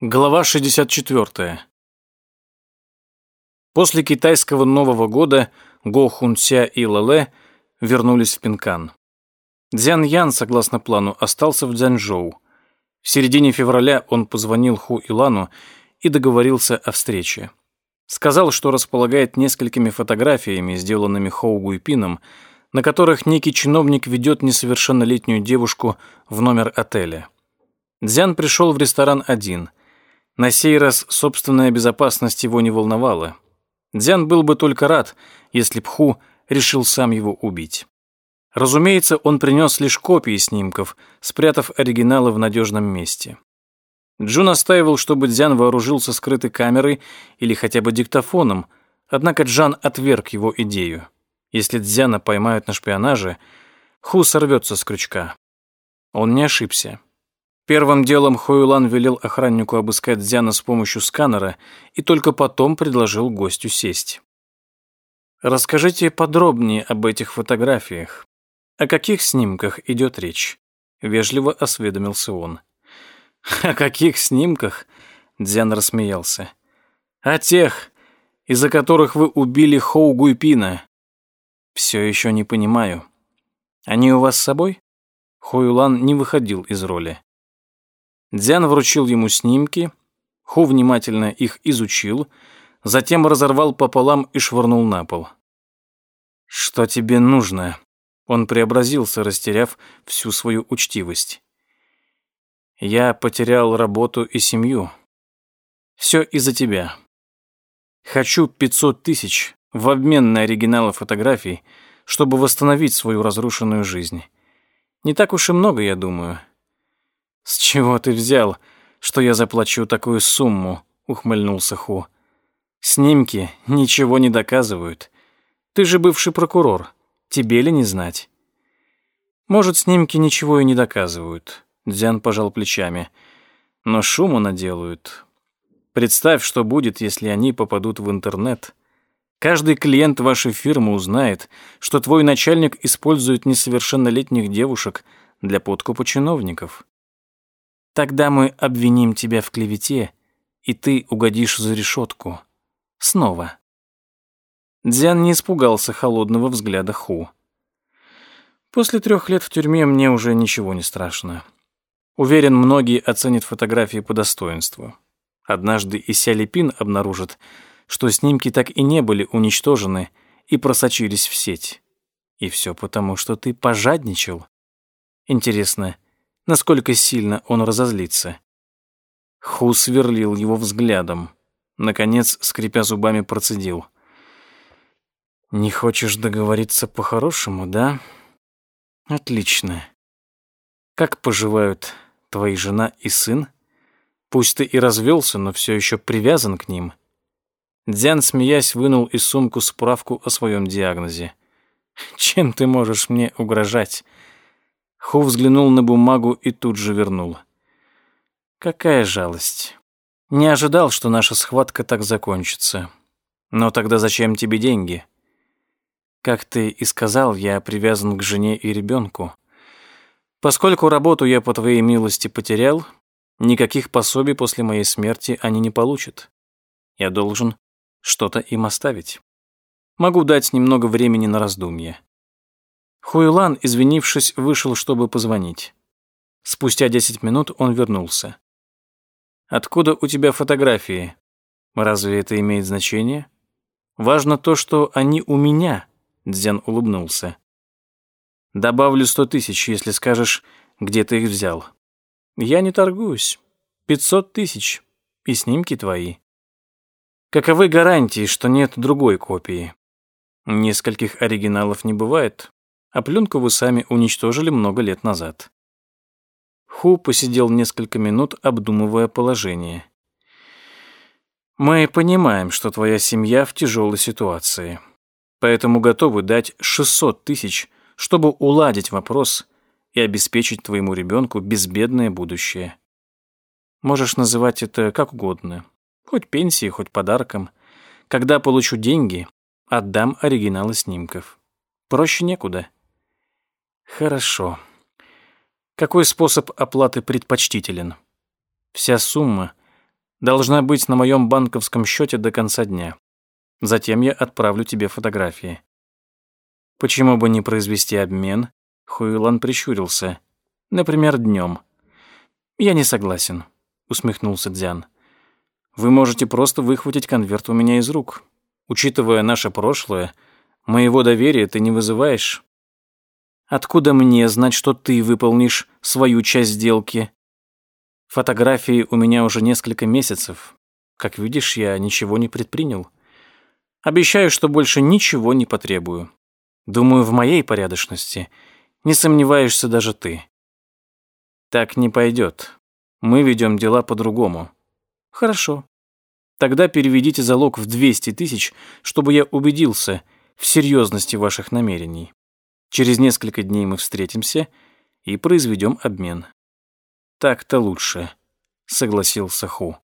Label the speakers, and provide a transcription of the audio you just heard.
Speaker 1: Глава 64. После китайского Нового года Го Хунся и Лале вернулись в Пинкан. Дзян Ян, согласно плану, остался в Дзянчжоу. В середине февраля он позвонил Ху Илану и договорился о встрече. Сказал, что располагает несколькими фотографиями, сделанными Хоу Гуйпином, на которых некий чиновник ведет несовершеннолетнюю девушку в номер отеля. Дзян пришел в ресторан один – на сей раз собственная безопасность его не волновала. Дзян был бы только рад, если Пху решил сам его убить. Разумеется, он принес лишь копии снимков, спрятав оригиналы в надежном месте. Джун настаивал, чтобы Дзян вооружился скрытой камерой или хотя бы диктофоном, однако Джан отверг его идею. Если Дзяна поймают на шпионаже, Ху сорвется с крючка. Он не ошибся. Первым делом Хойлан велел охраннику обыскать Дзяна с помощью сканера и только потом предложил гостю сесть. «Расскажите подробнее об этих фотографиях. О каких снимках идет речь?» — вежливо осведомился он. «О каких снимках?» — Дзян рассмеялся. «О тех, из-за которых вы убили Хоу Гуйпина. Все еще не понимаю. Они у вас с собой?» Хойлан не выходил из роли. Дзян вручил ему снимки, Ху внимательно их изучил, затем разорвал пополам и швырнул на пол. «Что тебе нужно?» Он преобразился, растеряв всю свою учтивость. «Я потерял работу и семью. Все из-за тебя. Хочу пятьсот тысяч в обмен на оригиналы фотографий, чтобы восстановить свою разрушенную жизнь. Не так уж и много, я думаю. «С чего ты взял, что я заплачу такую сумму?» — ухмыльнулся Ху. «Снимки ничего не доказывают. Ты же бывший прокурор. Тебе ли не знать?» «Может, снимки ничего и не доказывают», — Дзян пожал плечами. «Но шуму наделают. Представь, что будет, если они попадут в интернет». Каждый клиент вашей фирмы узнает, что твой начальник использует несовершеннолетних девушек для подкупа чиновников. Тогда мы обвиним тебя в клевете, и ты угодишь за решетку. Снова. Дзян не испугался холодного взгляда Ху. После трех лет в тюрьме мне уже ничего не страшно. Уверен, многие оценят фотографии по достоинству. Однажды и Сялипин обнаружит, что снимки так и не были уничтожены и просочились в сеть. И все потому, что ты пожадничал. Интересно, насколько сильно он разозлится. Ху сверлил его взглядом. Наконец, скрипя зубами, процедил. «Не хочешь договориться по-хорошему, да? Отлично. Как поживают твои жена и сын? Пусть ты и развелся, но все еще привязан к ним». Дзян, смеясь, вынул из сумку справку о своем диагнозе. «Чем ты можешь мне угрожать?» Ху взглянул на бумагу и тут же вернул. Какая жалость. Не ожидал, что наша схватка так закончится. Но тогда зачем тебе деньги? Как ты и сказал, я привязан к жене и ребенку. Поскольку работу я по твоей милости потерял, никаких пособий после моей смерти они не получат. Я должен что-то им оставить. Могу дать немного времени на раздумье. Хуйлан, извинившись, вышел, чтобы позвонить. Спустя десять минут он вернулся. «Откуда у тебя фотографии? Разве это имеет значение? Важно то, что они у меня», — Дзян улыбнулся. «Добавлю сто тысяч, если скажешь, где ты их взял». «Я не торгуюсь. Пятьсот тысяч. И снимки твои». «Каковы гарантии, что нет другой копии?» «Нескольких оригиналов не бывает а пленку вы сами уничтожили много лет назад. Ху посидел несколько минут, обдумывая положение. «Мы понимаем, что твоя семья в тяжелой ситуации, поэтому готовы дать 600 тысяч, чтобы уладить вопрос и обеспечить твоему ребенку безбедное будущее. Можешь называть это как угодно, хоть пенсией, хоть подарком. Когда получу деньги, отдам оригиналы снимков. Проще некуда». Хорошо. Какой способ оплаты предпочтителен? Вся сумма должна быть на моем банковском счете до конца дня. Затем я отправлю тебе фотографии. Почему бы не произвести обмен? Хуилан прищурился. Например, днем. Я не согласен, усмехнулся Дзян. Вы можете просто выхватить конверт у меня из рук. Учитывая наше прошлое, моего доверия ты не вызываешь. Откуда мне знать, что ты выполнишь свою часть сделки? Фотографии у меня уже несколько месяцев. Как видишь, я ничего не предпринял. Обещаю, что больше ничего не потребую. Думаю, в моей порядочности не сомневаешься даже ты. Так не пойдет. Мы ведем дела по-другому. Хорошо. Тогда переведите залог в 200 тысяч, чтобы я убедился в серьезности ваших намерений. Через несколько дней мы встретимся и произведем обмен. Так-то лучше, согласился Ху.